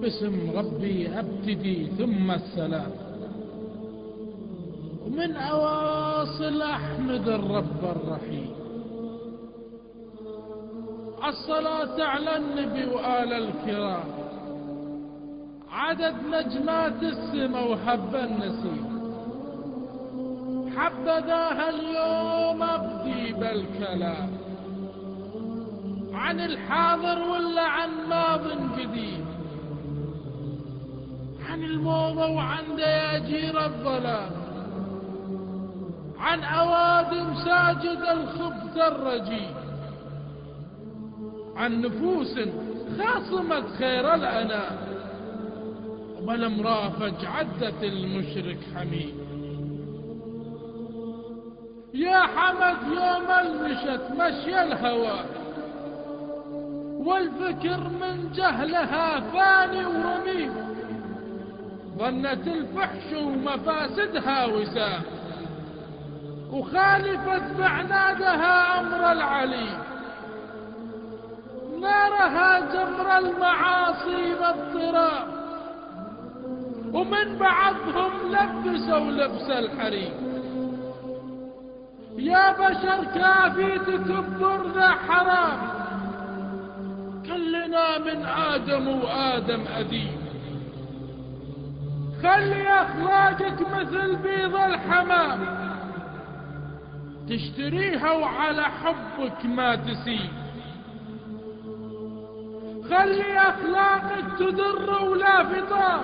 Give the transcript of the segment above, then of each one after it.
باسم ربي أبتدي ثم السلام. ومن أواصل أحمد الرب الرحيم. الصلاة على النبي وآل الكرام. عدد نجمات السما وحب النسيم. حبذاها اليوم أبدي بالكلام. عن الحاضر ولا عن ماض قديم عن الموضة وعن دياجير الظلام عن أوادم ساجد الخبث الرجيم. عن نفوس خاصمت خير الأنام. بل امرافج عدت المشرك حميد يا حمد يوم المشت مشي الهوى. والفكر من جهلها فاني ورميم. ظنت الفحش ومفاسدها وسام وخالفت بعنادها أمر العليم نارها جمر المعاصي باضطراب ومن بعضهم لبسوا لبس الحريم يا بشر كافي تكبر ذا حرام. كلنا من آدم وآدم أديم خلي أخلاقك مثل بيض الحمام. تشتريها وعلى حبك ما تسيب. خلي أخلاقك تدر ولا فطام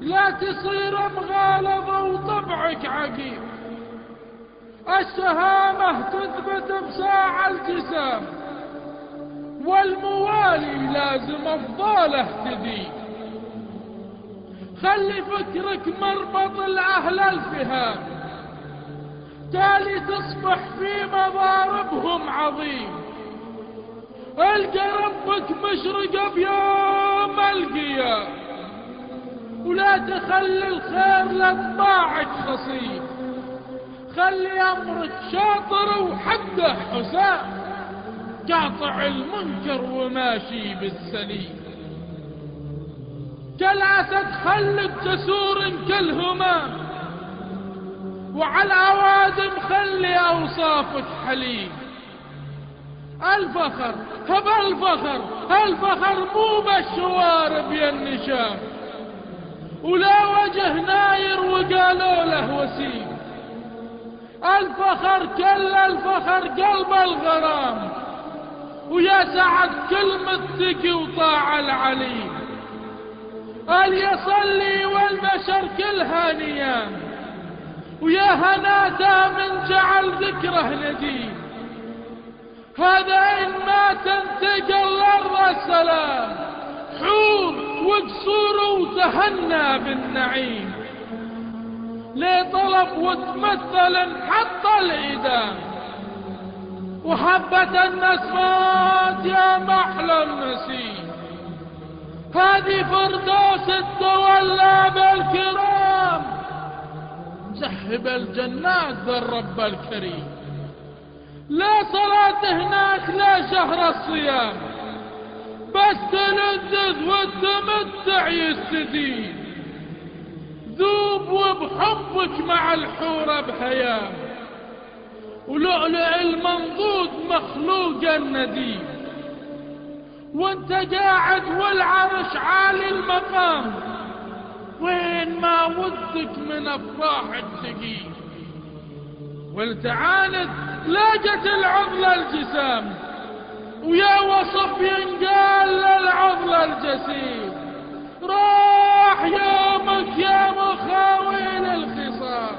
لا تصير مغالظة وطبعك عقيم. الشهامة تثبت بساعة الجسام. والموالي لازم أفضاله تدين خلي فكرك مربط الأهل الفهام. تالي تصبح في مضاربهم عظيم. القى ربك مشرقة بيوم القيام ولا تخلي الخير لطباعك خصيب خلي أمرك شاطر وحده حسام. قاطع المنكر وماشي بالسليم. كالاسد خلك جسور كالهمام وعلى الأوادم خلي أوصافك حليم الفخر هب الفخر الفخر مو بالشوارب يا النشام ولا وجه ناير وقالوا له وسيم. الفخر كل الفخر قلب الغرام. ويا سعد كل متقي وطاع العليم. قال يصلي والبشر كلها نيام ويا هناتا من جعل ذكره نديم هذا إن ما تنتقل الأرض السلام. حور وقصور وتهنى بالنعيم. ليه طلب وتمثل حط الإيدام وحبة النسمات يا محلى النسيم هذه فردوس التولى بالكرام. زحب الجنات ذا الرب الكريم. لا صلاة هناك لا شهر الصيام. بس تلذذ والتمتع يستديم ذوب وبحبك مع الحورة بهيام ولؤلؤ المنضود مخلوق النديم. وانت قاعد والعرش عالي المقام. وين ما ودك من أفراح التقيم والتعاند لاجت العضل الجسام. ويا وصف ينقال للعضل الجسيم. راح يومك يا مخاويل الخصام.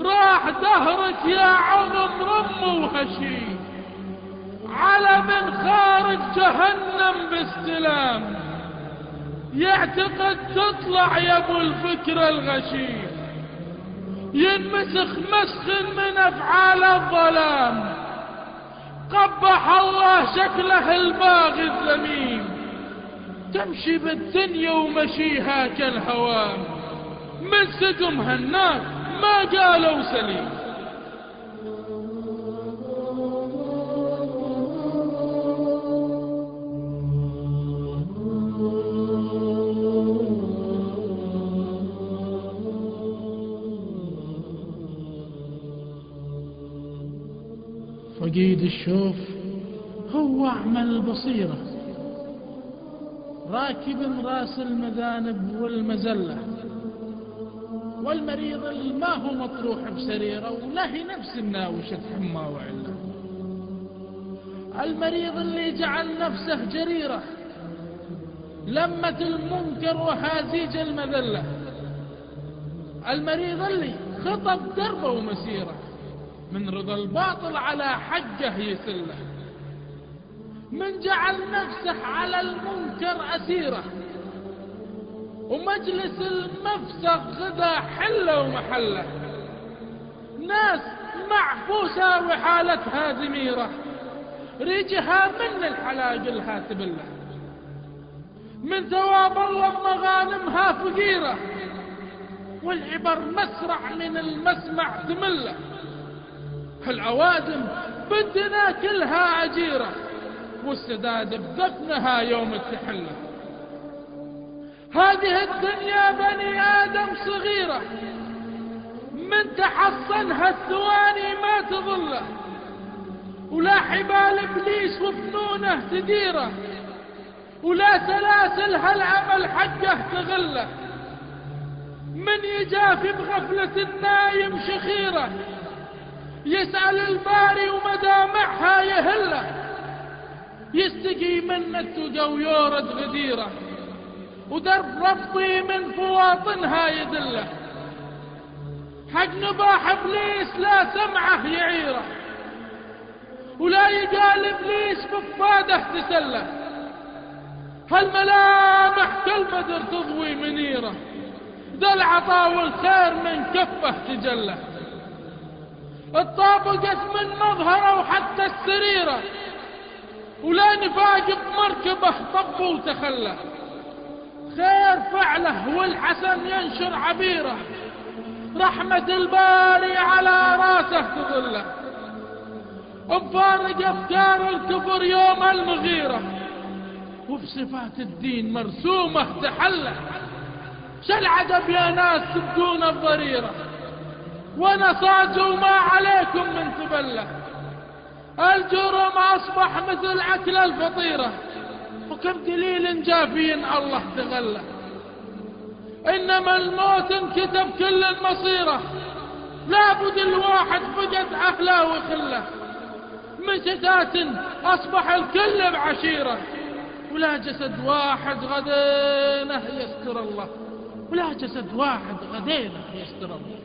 راح دهرك يا عظم رم وهشيم. على من خارج جهنم باستلام. يعتقد تطلع يا أبو الفكر الغشيم. ينمسخ مسخ من أفعال الظلام. قبح الله شكله الباغي الذميم. تمشي بالدنيا ومشيها كالهوام. من سقمها الناس ما قالوا سليم. فقيد الشوف هو أعمى البصيرة راكب رأس المذانب والمزلة والمريض اللي ما هو مطروح بسريرة ولا هي نفس الناوشة حمى وعلة. المريض اللي جعل نفسه جريرة لمة المنكر وهازيج المذلة. المريض اللي خطب دربه ومسيرة من رضا الباطل على حجه يسله. من جعل نفسه على المنكر أسيره. ومجلس المفسق غدا حله ومحله. ناس معفوسة وحالتها زميرة. ريجها من الحلاقلها تبله من ثواب الله مغانمها فقيرة. والعبر مسرع من المسمع تمله العوادم بدنا كلها أجيرة والسداد بدفنها يوم التحلة هذه الدنيا بني آدم صغيرة من تحصنها الثواني ما تظله ولا حبال إبليس وفنونه تديره ولا سلاسل هالعمل حقه تغله. من يجافي بغفلة النايم شخيره يسأل الباري ومدامعها يهله. يستقي من ويورد غديره. ودرب ربطي من فواطنها يدله. حق نباح إبليس لا سمعه يعيره. ولا يقال إبليس بفاده تسله. هالملامح كالبدر تضوي منيره. ذا العطاء والخير من كفه تجله. اتطابقت من مظهره وحتى السريرة. ولا نفاق بمركبه طب وتخلى خير فعله والحسن ينشر عبيره. رحمة الباري على راسه تظله. مفارق افكار الكفر يوم المغيرة. وفي صفات الدين مرسومة تحلى. شل عجب يا ناس تبدون الضريرة. ونصاج وما عليكم من تبلة الجرم أصبح مثل أكل الفطيرة. وكم دليل جافين الله تغلى إنما الموت انكتب كل المصيرة. لابد الواحد فقد أهله وخله. من شتات أصبح الكل بعشيرة. ولا جسد واحد غدينه يستر الله. ولا جسد واحد غدينه يستر الله.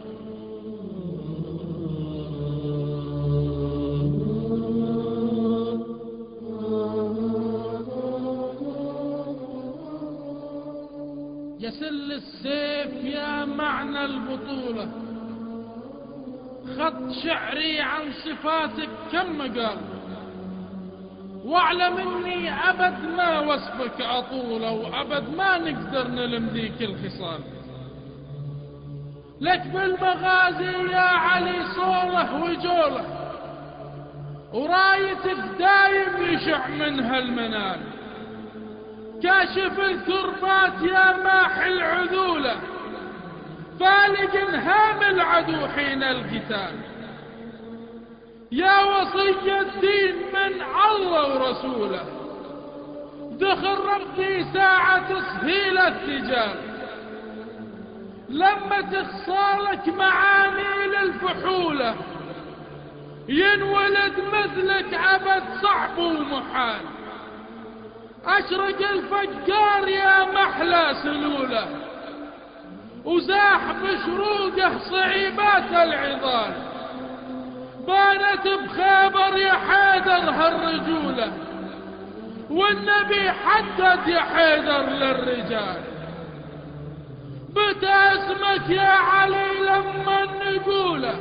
خط شعري عن صفاتك كم مقال واعلم إني أبد ما وصفك اطوله وأبد ما نقدر نلم ذيك الخصال. لك بالمغازي يا علي صوله وجوله ورايتك دايم يشع منها المنال. كاشف الكربات يا ماح العذولة فالق انهام العدو حين القتال. يا وصي الدين من الله ورسوله دخل ربي ساعة تسهيل التجار. لما تخصالك معاني للفحولة ينولد مثلك عبد صعب ومحال. أشرق الفجار يا محلى سلولة. وزاح بشروقه صعيبات العظال بانت بخيبر يا حيدر هالرجولة والنبي حدد يا حيدر للرجال. متى اسمك يا علي لما نقوله؟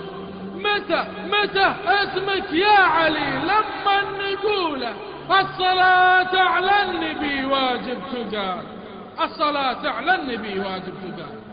متى متى اسمك يا علي لما نقوله؟ الصلاة على النبي واجب تقال الصلاة على النبي واجب تقال